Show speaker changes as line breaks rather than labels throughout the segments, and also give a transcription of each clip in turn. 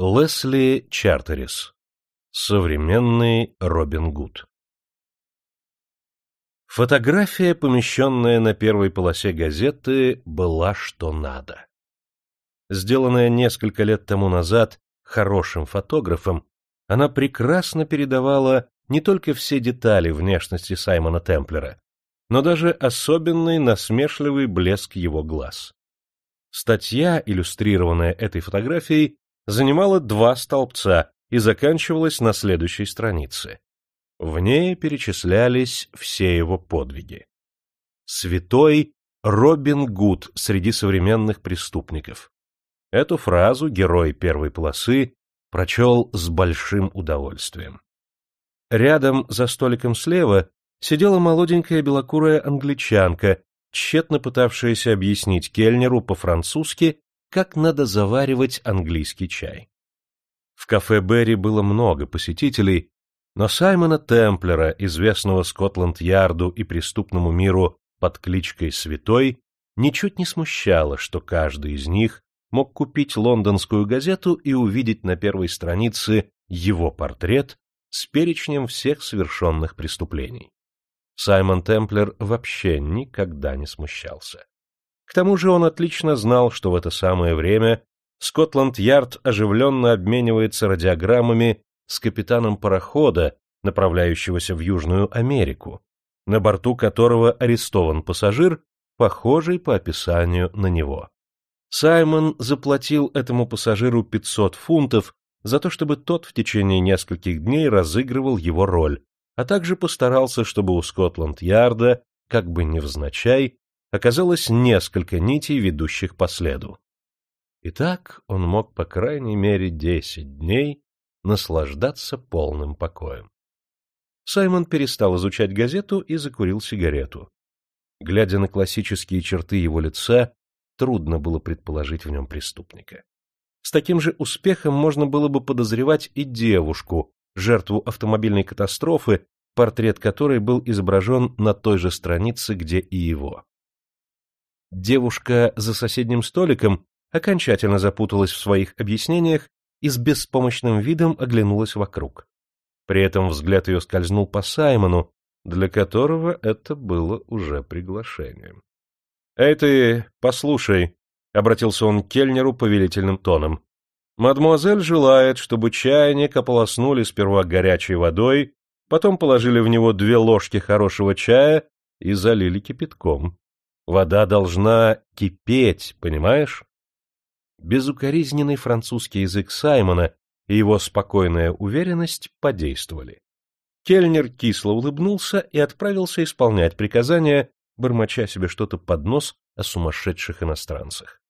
Лесли Чартерис. Современный Робин Гуд. Фотография, помещенная на первой полосе газеты, была что надо. Сделанная несколько лет тому назад хорошим фотографом, она прекрасно передавала не только все детали внешности Саймона Темплера, но даже особенный насмешливый блеск его глаз. Статья, иллюстрированная этой фотографией, занимала два столбца и заканчивалась на следующей странице. В ней перечислялись все его подвиги. Святой Робин Гуд среди современных преступников. Эту фразу герой первой полосы прочел с большим удовольствием. Рядом, за столиком слева, сидела молоденькая белокурая англичанка, тщетно пытавшаяся объяснить кельнеру по-французски, как надо заваривать английский чай. В кафе Берри было много посетителей, но Саймона Темплера, известного Скотланд-Ярду и преступному миру под кличкой Святой, ничуть не смущало, что каждый из них мог купить лондонскую газету и увидеть на первой странице его портрет с перечнем всех совершенных преступлений. Саймон Темплер вообще никогда не смущался. К тому же он отлично знал, что в это самое время Скотланд-Ярд оживленно обменивается радиограммами с капитаном парохода, направляющегося в Южную Америку, на борту которого арестован пассажир, похожий по описанию на него. Саймон заплатил этому пассажиру 500 фунтов за то, чтобы тот в течение нескольких дней разыгрывал его роль, а также постарался, чтобы у Скотланд-Ярда, как бы невзначай, оказалось несколько нитей, ведущих по следу. И так он мог по крайней мере десять дней наслаждаться полным покоем. Саймон перестал изучать газету и закурил сигарету. Глядя на классические черты его лица, трудно было предположить в нем преступника. С таким же успехом можно было бы подозревать и девушку, жертву автомобильной катастрофы, портрет которой был изображен на той же странице, где и его. Девушка за соседним столиком окончательно запуталась в своих объяснениях и с беспомощным видом оглянулась вокруг. При этом взгляд ее скользнул по Саймону, для которого это было уже приглашением. — Эй ты, послушай, — обратился он к кельнеру повелительным тоном. — Мадемуазель желает, чтобы чайник ополоснули сперва горячей водой, потом положили в него две ложки хорошего чая и залили кипятком. Вода должна кипеть, понимаешь? Безукоризненный французский язык Саймона и его спокойная уверенность подействовали. Кельнер кисло улыбнулся и отправился исполнять приказания, бормоча себе что-то под нос о сумасшедших иностранцах.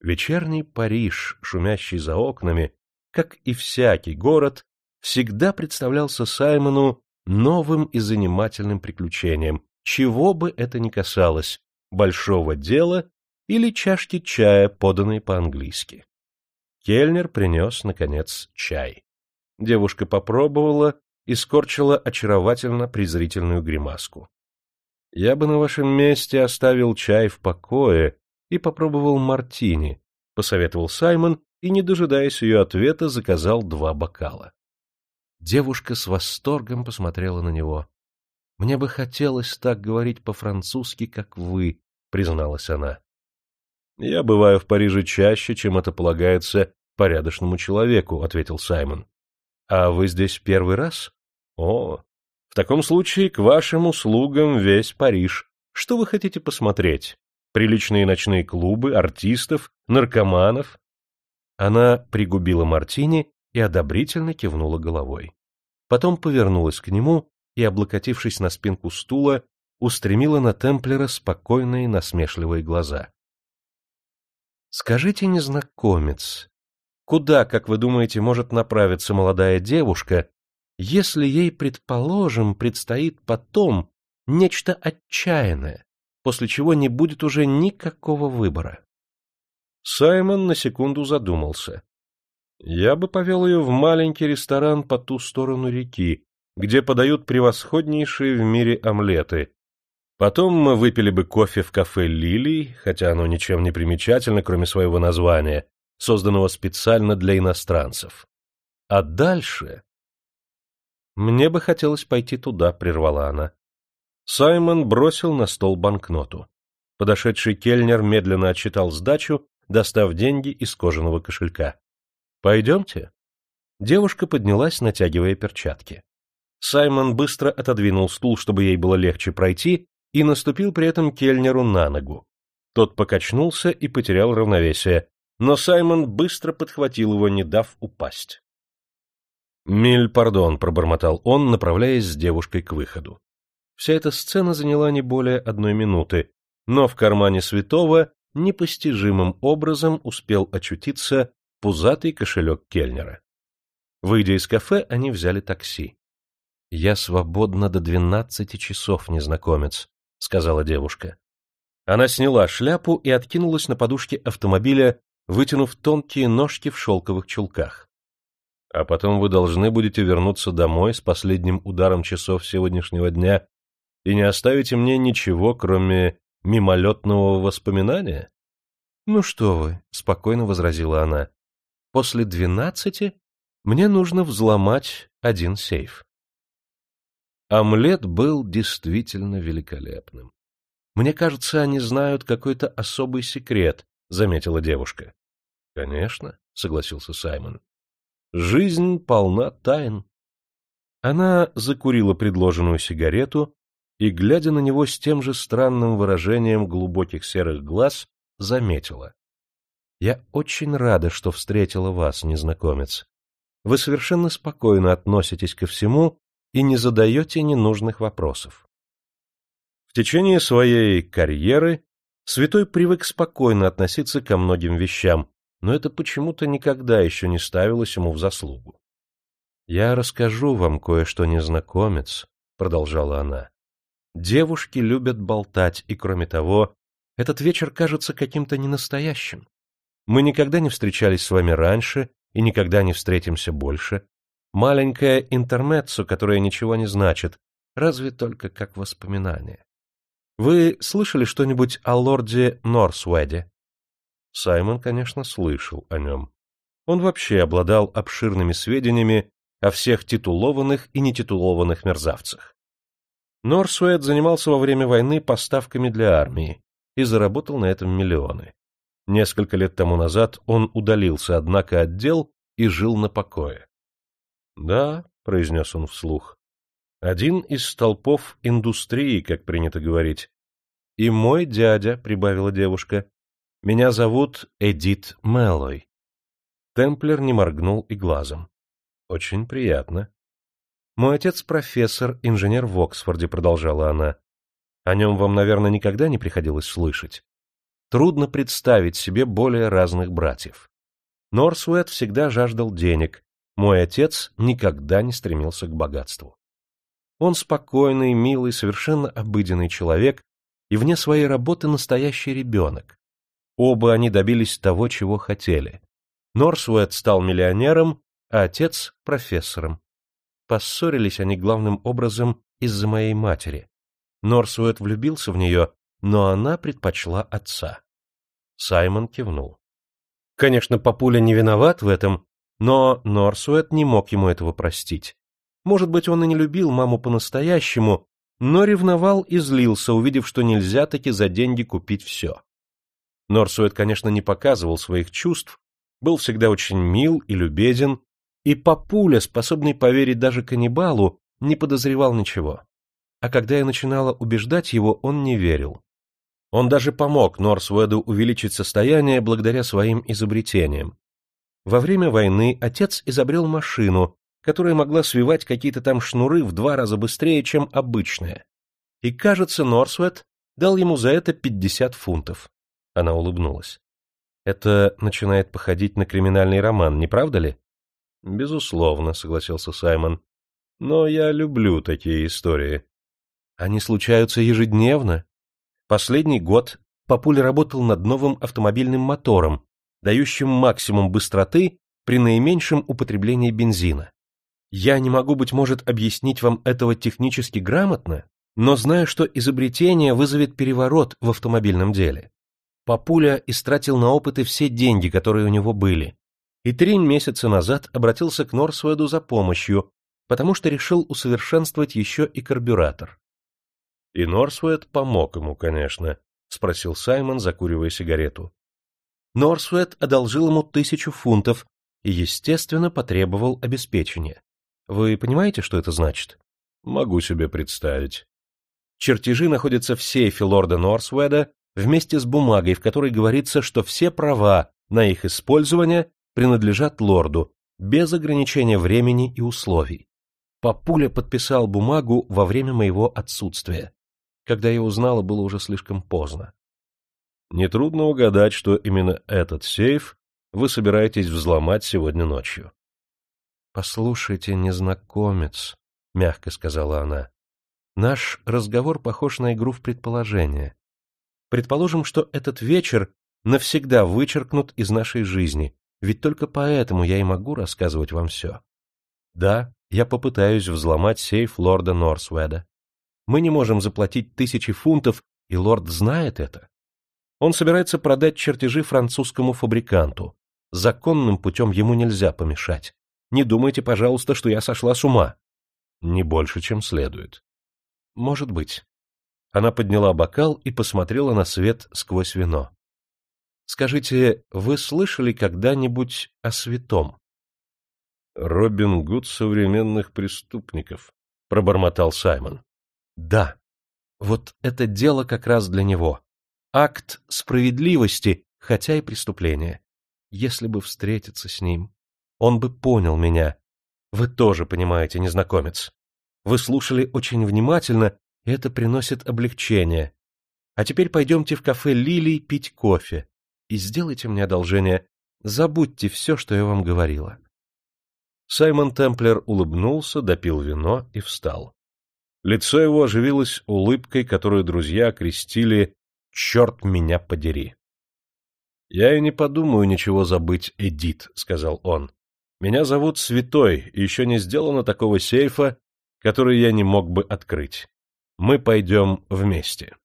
Вечерний Париж, шумящий за окнами, как и всякий город, всегда представлялся Саймону новым и занимательным приключением, чего бы это ни касалось, большого дела или чашки чая, поданной по-английски. Кельнер принес, наконец, чай. Девушка попробовала и скорчила очаровательно презрительную гримаску. — Я бы на вашем месте оставил чай в покое и попробовал мартини, — посоветовал Саймон и, не дожидаясь ее ответа, заказал два бокала. Девушка с восторгом посмотрела на него. — Мне бы хотелось так говорить по-французски, как вы, — призналась она. — Я бываю в Париже чаще, чем это полагается порядочному человеку, — ответил Саймон. — А вы здесь первый раз? — О, в таком случае к вашим услугам весь Париж. Что вы хотите посмотреть? Приличные ночные клубы, артистов, наркоманов? Она пригубила мартини и одобрительно кивнула головой. Потом повернулась к нему и, облокотившись на спинку стула, устремила на Темплера спокойные насмешливые глаза. «Скажите, незнакомец, куда, как вы думаете, может направиться молодая девушка, если ей, предположим, предстоит потом нечто отчаянное, после чего не будет уже никакого выбора?» Саймон на секунду задумался. «Я бы повел ее в маленький ресторан по ту сторону реки, где подают превосходнейшие в мире омлеты. Потом мы выпили бы кофе в кафе «Лилий», хотя оно ничем не примечательно, кроме своего названия, созданного специально для иностранцев. А дальше... «Мне бы хотелось пойти туда», — прервала она. Саймон бросил на стол банкноту. Подошедший кельнер медленно отчитал сдачу, достав деньги из кожаного кошелька. «Пойдемте?» Девушка поднялась, натягивая перчатки. Саймон быстро отодвинул стул, чтобы ей было легче пройти, и наступил при этом кельнеру на ногу. Тот покачнулся и потерял равновесие, но Саймон быстро подхватил его, не дав упасть. «Миль, пардон», — пробормотал он, направляясь с девушкой к выходу. Вся эта сцена заняла не более одной минуты, но в кармане святого непостижимым образом успел очутиться пузатый кошелек Кельнера. Выйдя из кафе, они взяли такси. — Я свободна до двенадцати часов, незнакомец, — сказала девушка. Она сняла шляпу и откинулась на подушке автомобиля, вытянув тонкие ножки в шелковых чулках. — А потом вы должны будете вернуться домой с последним ударом часов сегодняшнего дня и не оставите мне ничего, кроме мимолетного воспоминания? — Ну что вы, — спокойно возразила она, — после двенадцати мне нужно взломать один сейф. Омлет был действительно великолепным. Мне кажется, они знают какой-то особый секрет, — заметила девушка. — Конечно, — согласился Саймон. — Жизнь полна тайн. Она закурила предложенную сигарету и, глядя на него с тем же странным выражением глубоких серых глаз, заметила. — Я очень рада, что встретила вас, незнакомец. Вы совершенно спокойно относитесь ко всему и не задаете ненужных вопросов. В течение своей карьеры святой привык спокойно относиться ко многим вещам, но это почему-то никогда еще не ставилось ему в заслугу. — Я расскажу вам кое-что, незнакомец, — продолжала она. Девушки любят болтать, и, кроме того, этот вечер кажется каким-то ненастоящим. Мы никогда не встречались с вами раньше и никогда не встретимся больше. Маленькое интермеццо, которое ничего не значит, разве только как воспоминание. Вы слышали что-нибудь о лорде Норсуэде? Саймон, конечно, слышал о нем. Он вообще обладал обширными сведениями о всех титулованных и нетитулованных мерзавцах. Норсуэт занимался во время войны поставками для армии и заработал на этом миллионы. Несколько лет тому назад он удалился, однако, от дел и жил на покое. — Да, — произнес он вслух, — один из столпов индустрии, как принято говорить. — И мой дядя, — прибавила девушка, — меня зовут Эдит Мэллой. Темплер не моргнул и глазом. — Очень приятно. Мой отец профессор, инженер в Оксфорде, продолжала она. О нем вам, наверное, никогда не приходилось слышать. Трудно представить себе более разных братьев. Норсуэт всегда жаждал денег, мой отец никогда не стремился к богатству. Он спокойный, милый, совершенно обыденный человек и вне своей работы настоящий ребенок. Оба они добились того, чего хотели. Норсуэт стал миллионером, а отец — профессором. Поссорились они главным образом из-за моей матери. Норсуэт влюбился в нее, но она предпочла отца. Саймон кивнул. Конечно, папуля не виноват в этом, но Норсуэт не мог ему этого простить. Может быть, он и не любил маму по-настоящему, но ревновал и злился, увидев, что нельзя таки за деньги купить все. Норсуэт, конечно, не показывал своих чувств, был всегда очень мил и любезен, и папуля, способный поверить даже каннибалу, не подозревал ничего. А когда я начинала убеждать его, он не верил. Он даже помог Норсведу увеличить состояние благодаря своим изобретениям. Во время войны отец изобрел машину, которая могла свивать какие-то там шнуры в два раза быстрее, чем обычная. И, кажется, Норсвед дал ему за это пятьдесят фунтов. Она улыбнулась. Это начинает походить на криминальный роман, не правда ли? Безусловно, согласился Саймон. Но я люблю такие истории. Они случаются ежедневно. Последний год Папуля работал над новым автомобильным мотором, дающим максимум быстроты при наименьшем употреблении бензина. Я не могу, быть может, объяснить вам этого технически грамотно, но знаю, что изобретение вызовет переворот в автомобильном деле. Папуля истратил на опыты все деньги, которые у него были, и три месяца назад обратился к Норсведу за помощью, потому что решил усовершенствовать еще и карбюратор. — И Норсвед помог ему, конечно, — спросил Саймон, закуривая сигарету. Норсвед одолжил ему тысячу фунтов и, естественно, потребовал обеспечения. Вы понимаете, что это значит? Могу себе представить. Чертежи находятся в сейфе лорда Норсведа вместе с бумагой, в которой говорится, что все права на их использование принадлежат лорду, без ограничения времени и условий. Папуля подписал бумагу во время моего отсутствия. Когда я узнала, было уже слишком поздно. Нетрудно угадать, что именно этот сейф вы собираетесь взломать сегодня ночью. — Послушайте, незнакомец, — мягко сказала она, — наш разговор похож на игру в предположение. Предположим, что этот вечер навсегда вычеркнут из нашей жизни, ведь только поэтому я и могу рассказывать вам все. Да, я попытаюсь взломать сейф лорда Норсведа. Мы не можем заплатить тысячи фунтов, и лорд знает это. Он собирается продать чертежи французскому фабриканту. Законным путем ему нельзя помешать. Не думайте, пожалуйста, что я сошла с ума. Не больше, чем следует. Может быть. Она подняла бокал и посмотрела на свет сквозь вино. Скажите, вы слышали когда-нибудь о святом? Робин Гуд современных преступников, пробормотал Саймон. Да. Вот это дело как раз для него. Акт справедливости, хотя и преступление. Если бы встретиться с ним, он бы понял меня. Вы тоже понимаете, незнакомец. Вы слушали очень внимательно, и это приносит облегчение. А теперь пойдемте в кафе «Лилий» пить кофе. И сделайте мне одолжение, забудьте все, что я вам говорила. Саймон Темплер улыбнулся, допил вино и встал. Лицо его оживилось улыбкой, которую друзья окрестили «Черт меня подери». «Я и не подумаю ничего забыть, Эдит», — сказал он. «Меня зовут Святой, и еще не сделано такого сейфа, который я не мог бы открыть. Мы пойдем вместе».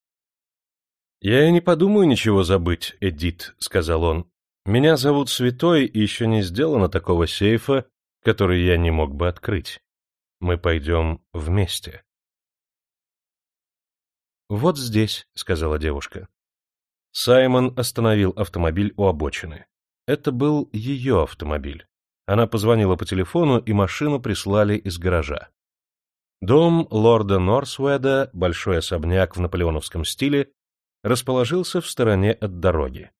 «Я и не подумаю ничего забыть, Эдит», — сказал он. «Меня зовут Святой, и еще не сделано такого сейфа, который я не мог бы открыть. Мы пойдем вместе». «Вот здесь», — сказала девушка. Саймон остановил автомобиль у обочины. Это был ее автомобиль. Она позвонила по телефону, и машину прислали из гаража. Дом лорда Норсведа, большой особняк в наполеоновском стиле, расположился в стороне от дороги.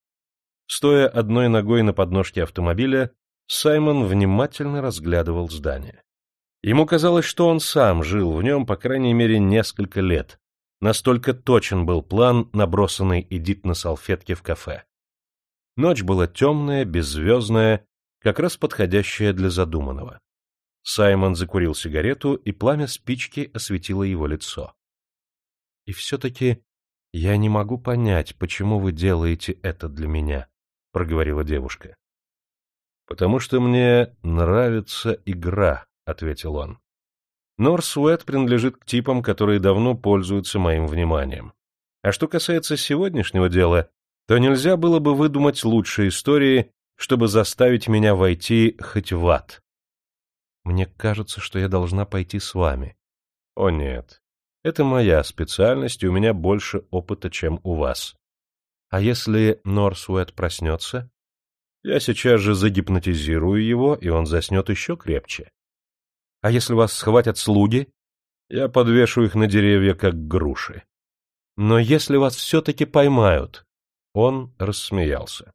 Стоя одной ногой на подножке автомобиля, Саймон внимательно разглядывал здание. Ему казалось, что он сам жил в нем, по крайней мере, несколько лет. Настолько точен был план, набросанный Эдит на салфетке в кафе. Ночь была темная, беззвездная, как раз подходящая для задуманного. Саймон закурил сигарету, и пламя спички осветило его лицо. — И все-таки «Я не могу понять, почему вы делаете это для меня», — проговорила девушка. «Потому что мне нравится игра», — ответил он. Норсуэт принадлежит к типам, которые давно пользуются моим вниманием. А что касается сегодняшнего дела, то нельзя было бы выдумать лучшие истории, чтобы заставить меня войти хоть в ад. Мне кажется, что я должна пойти с вами. О нет, это моя специальность, и у меня больше опыта, чем у вас. А если Норсуэт проснется? Я сейчас же загипнотизирую его, и он заснет еще крепче. А если вас схватят слуги? Я подвешу их на деревья, как груши. Но если вас все-таки поймают... Он рассмеялся.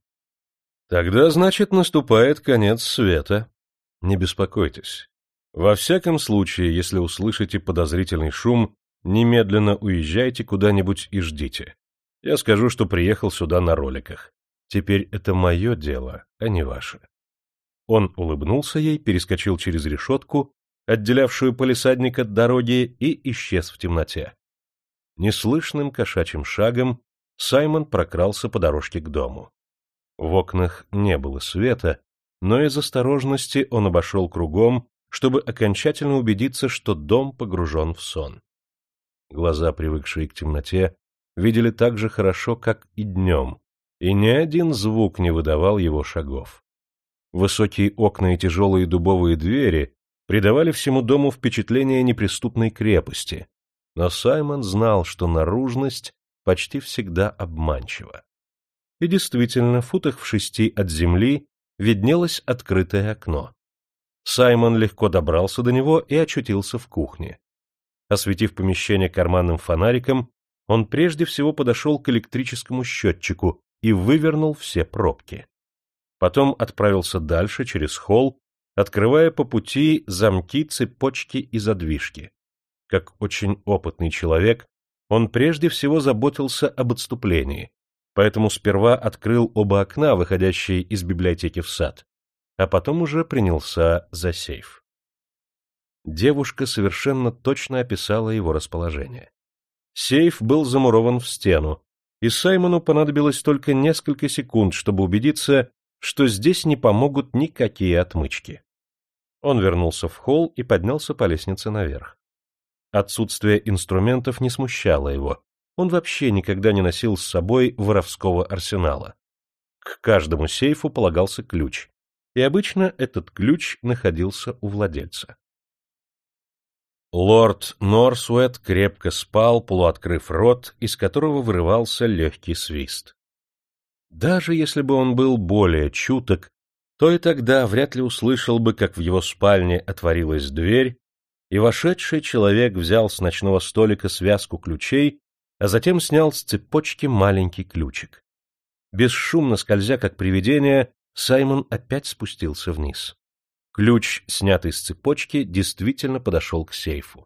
Тогда, значит, наступает конец света. Не беспокойтесь. Во всяком случае, если услышите подозрительный шум, Немедленно уезжайте куда-нибудь и ждите. Я скажу, что приехал сюда на роликах. Теперь это мое дело, а не ваше. Он улыбнулся ей, перескочил через решетку, отделявшую полисадник от дороги, и исчез в темноте. Неслышным кошачьим шагом Саймон прокрался по дорожке к дому. В окнах не было света, но из осторожности он обошел кругом, чтобы окончательно убедиться, что дом погружен в сон. Глаза, привыкшие к темноте, видели так же хорошо, как и днем, и ни один звук не выдавал его шагов. Высокие окна и тяжелые дубовые двери придавали всему дому впечатление неприступной крепости, но Саймон знал, что наружность почти всегда обманчива. И действительно, в футах в шести от земли виднелось открытое окно. Саймон легко добрался до него и очутился в кухне. Осветив помещение карманным фонариком, он прежде всего подошел к электрическому счетчику и вывернул все пробки. Потом отправился дальше через холл, открывая по пути замки, цепочки и задвижки. Как очень опытный человек, он прежде всего заботился об отступлении, поэтому сперва открыл оба окна, выходящие из библиотеки в сад, а потом уже принялся за сейф. Девушка совершенно точно описала его расположение. Сейф был замурован в стену, и Саймону понадобилось только несколько секунд, чтобы убедиться, что здесь не помогут никакие отмычки. Он вернулся в холл и поднялся по лестнице наверх. Отсутствие инструментов не смущало его. Он вообще никогда не носил с собой воровского арсенала. К каждому сейфу полагался ключ, и обычно этот ключ находился у владельца. Лорд Норсуэт крепко спал, полуоткрыв рот, из которого вырывался легкий свист. Даже если бы он был более чуток, то и тогда вряд ли услышал бы, как в его спальне отворилась дверь, и вошедший человек взял с ночного столика связку ключей, а затем снял с цепочки маленький ключик. Бесшумно скользя, как привидение, Саймон опять спустился вниз. Ключ, снятый с цепочки, действительно подошел к сейфу.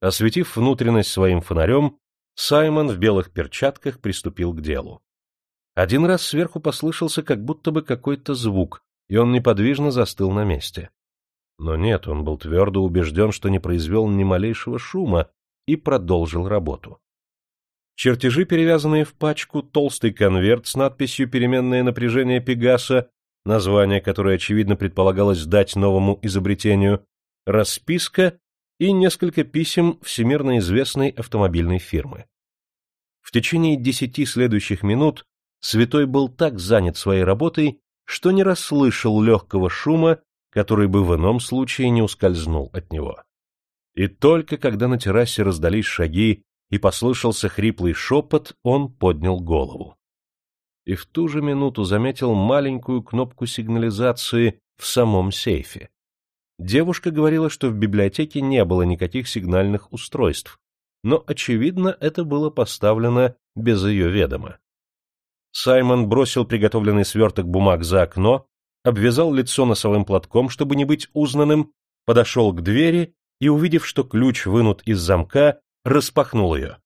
Осветив внутренность своим фонарем, Саймон в белых перчатках приступил к делу. Один раз сверху послышался как будто бы какой-то звук, и он неподвижно застыл на месте. Но нет, он был твердо убежден, что не произвел ни малейшего шума, и продолжил работу. Чертежи, перевязанные в пачку, толстый конверт с надписью «Переменное напряжение Пегаса» название которое, очевидно, предполагалось дать новому изобретению, расписка и несколько писем всемирно известной автомобильной фирмы. В течение десяти следующих минут святой был так занят своей работой, что не расслышал легкого шума, который бы в ином случае не ускользнул от него. И только когда на террасе раздались шаги и послышался хриплый шепот, он поднял голову и в ту же минуту заметил маленькую кнопку сигнализации в самом сейфе. Девушка говорила, что в библиотеке не было никаких сигнальных устройств, но, очевидно, это было поставлено без ее ведома. Саймон бросил приготовленный сверток бумаг за окно, обвязал лицо носовым платком, чтобы не быть узнанным, подошел к двери и, увидев, что ключ вынут из замка, распахнул ее.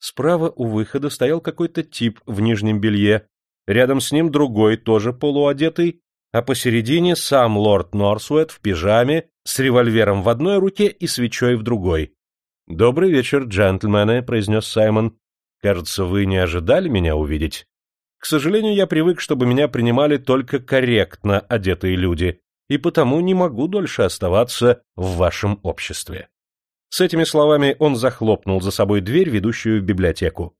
Справа у выхода стоял какой-то тип в нижнем белье, рядом с ним другой, тоже полуодетый, а посередине сам лорд Норсуэт в пижаме, с револьвером в одной руке и свечой в другой. «Добрый вечер, джентльмены», — произнес Саймон. «Кажется, вы не ожидали меня увидеть. К сожалению, я привык, чтобы меня принимали только корректно одетые люди, и потому не могу дольше оставаться в вашем обществе». С этими словами он захлопнул за собой дверь, ведущую в библиотеку.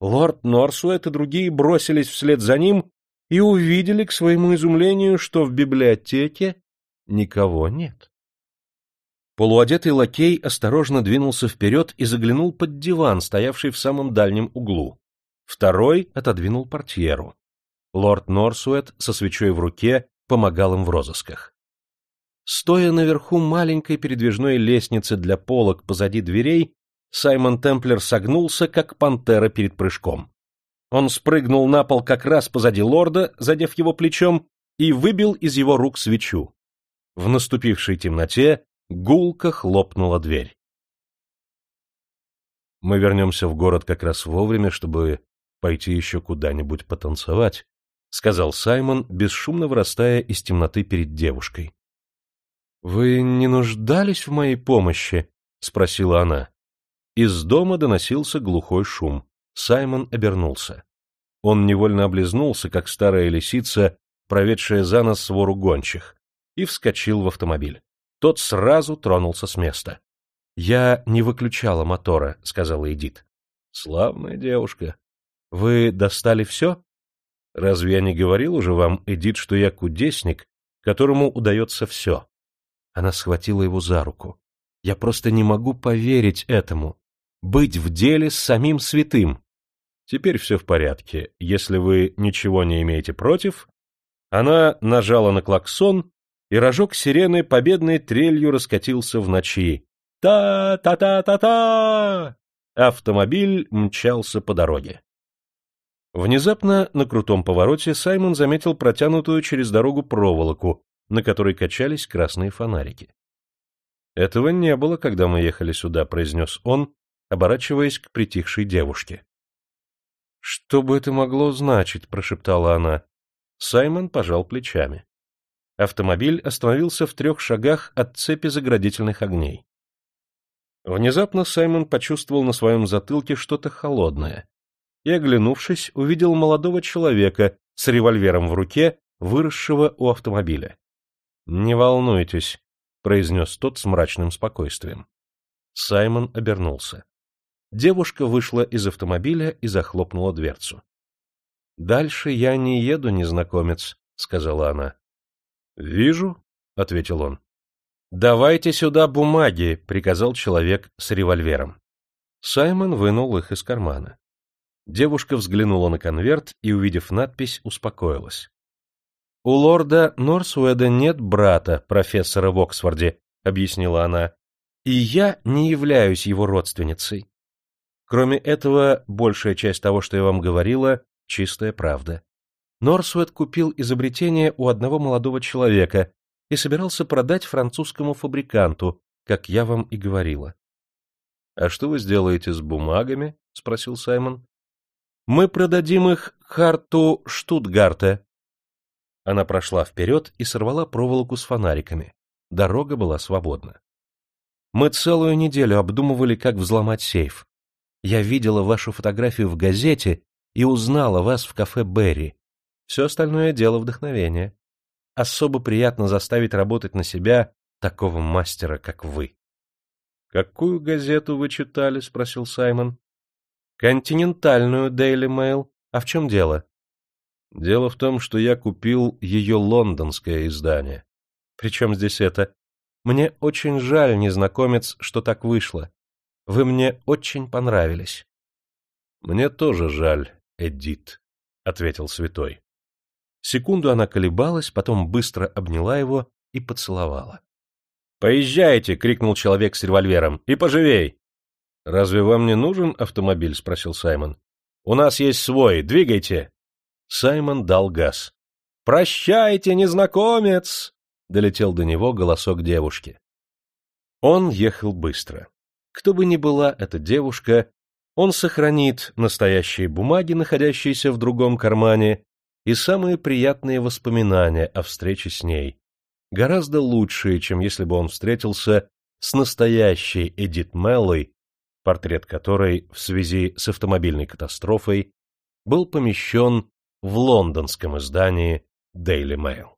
Лорд Норсуэт и другие бросились вслед за ним и увидели, к своему изумлению, что в библиотеке никого нет. Полуодетый лакей осторожно двинулся вперед и заглянул под диван, стоявший в самом дальнем углу. Второй отодвинул портьеру. Лорд Норсуэт со свечой в руке помогал им в розысках. Стоя наверху маленькой передвижной лестницы для полок позади дверей, Саймон Темплер согнулся, как пантера перед прыжком. Он спрыгнул на пол как раз позади лорда, задев его плечом, и выбил из его рук свечу. В наступившей темноте гулко хлопнула дверь. Мы вернемся в город как раз вовремя, чтобы пойти еще куда-нибудь потанцевать, — сказал Саймон, бесшумно вырастая из темноты перед девушкой. «Вы не нуждались в моей помощи?» — спросила она. Из дома доносился глухой шум. Саймон обернулся. Он невольно облизнулся, как старая лисица, проведшая за нос свору гончих, и вскочил в автомобиль. Тот сразу тронулся с места. — Я не выключала мотора, — сказала Эдит. — Славная девушка. — Вы достали все? Разве я не говорил уже вам, Эдит, что я кудесник, которому удается все? Она схватила его за руку. Я просто не могу поверить этому. Быть в деле с самим святым. Теперь все в порядке. Если вы ничего не имеете против... Она нажала на клаксон, и рожок сирены победной трелью раскатился в ночи. Та-та-та-та-та! Автомобиль мчался по дороге. Внезапно на крутом повороте Саймон заметил протянутую через дорогу проволоку, на которой качались красные фонарики. «Этого не было, когда мы ехали сюда», — произнес он, оборачиваясь к притихшей девушке. «Что бы это могло значить?» — прошептала она. Саймон пожал плечами. Автомобиль остановился в трех шагах от цепи заградительных огней. Внезапно Саймон почувствовал на своем затылке что-то холодное и, оглянувшись, увидел молодого человека с револьвером в руке, выросшего у автомобиля. — Не волнуйтесь, — произнес тот с мрачным спокойствием. Саймон обернулся. Девушка вышла из автомобиля и захлопнула дверцу. — Дальше я не еду, незнакомец, — сказала она. — Вижу, — ответил он. — Давайте сюда бумаги, — приказал человек с револьвером. Саймон вынул их из кармана. Девушка взглянула на конверт и, увидев надпись, успокоилась. — У лорда Норсуэда нет брата, профессора в Оксфорде, — объяснила она, — и я не являюсь его родственницей. Кроме этого, большая часть того, что я вам говорила, — чистая правда. Норсуэд купил изобретение у одного молодого человека и собирался продать французскому фабриканту, как я вам и говорила. — А что вы сделаете с бумагами? — спросил Саймон. — Мы продадим их Харту Штутгарта. Она прошла вперед и сорвала проволоку с фонариками. Дорога была свободна. Мы целую неделю обдумывали, как взломать сейф. Я видела вашу фотографию в газете и узнала вас в кафе Берри. Все остальное дело вдохновения. Особо приятно заставить работать на себя такого мастера, как вы. — Какую газету вы читали? — спросил Саймон. — Континентальную Daily Mail. А в чем дело? — Дело в том, что я купил ее лондонское издание. — Причем здесь это? Мне очень жаль, незнакомец, что так вышло. Вы мне очень понравились. — Мне тоже жаль, Эдит, — ответил святой. Секунду она колебалась, потом быстро обняла его и поцеловала. — Поезжайте! — крикнул человек с револьвером. — И поживей! — Разве вам не нужен автомобиль? — спросил Саймон. — У нас есть свой. Двигайте! Саймон дал газ. — Прощайте, незнакомец! — долетел до него голосок девушки. Он ехал быстро. Кто бы ни была эта девушка, он сохранит настоящие бумаги, находящиеся в другом кармане, и самые приятные воспоминания о встрече с ней, гораздо лучшие, чем если бы он встретился с настоящей Эдит Меллой, портрет которой в связи с автомобильной катастрофой был помещен в лондонском издании Daily Mail.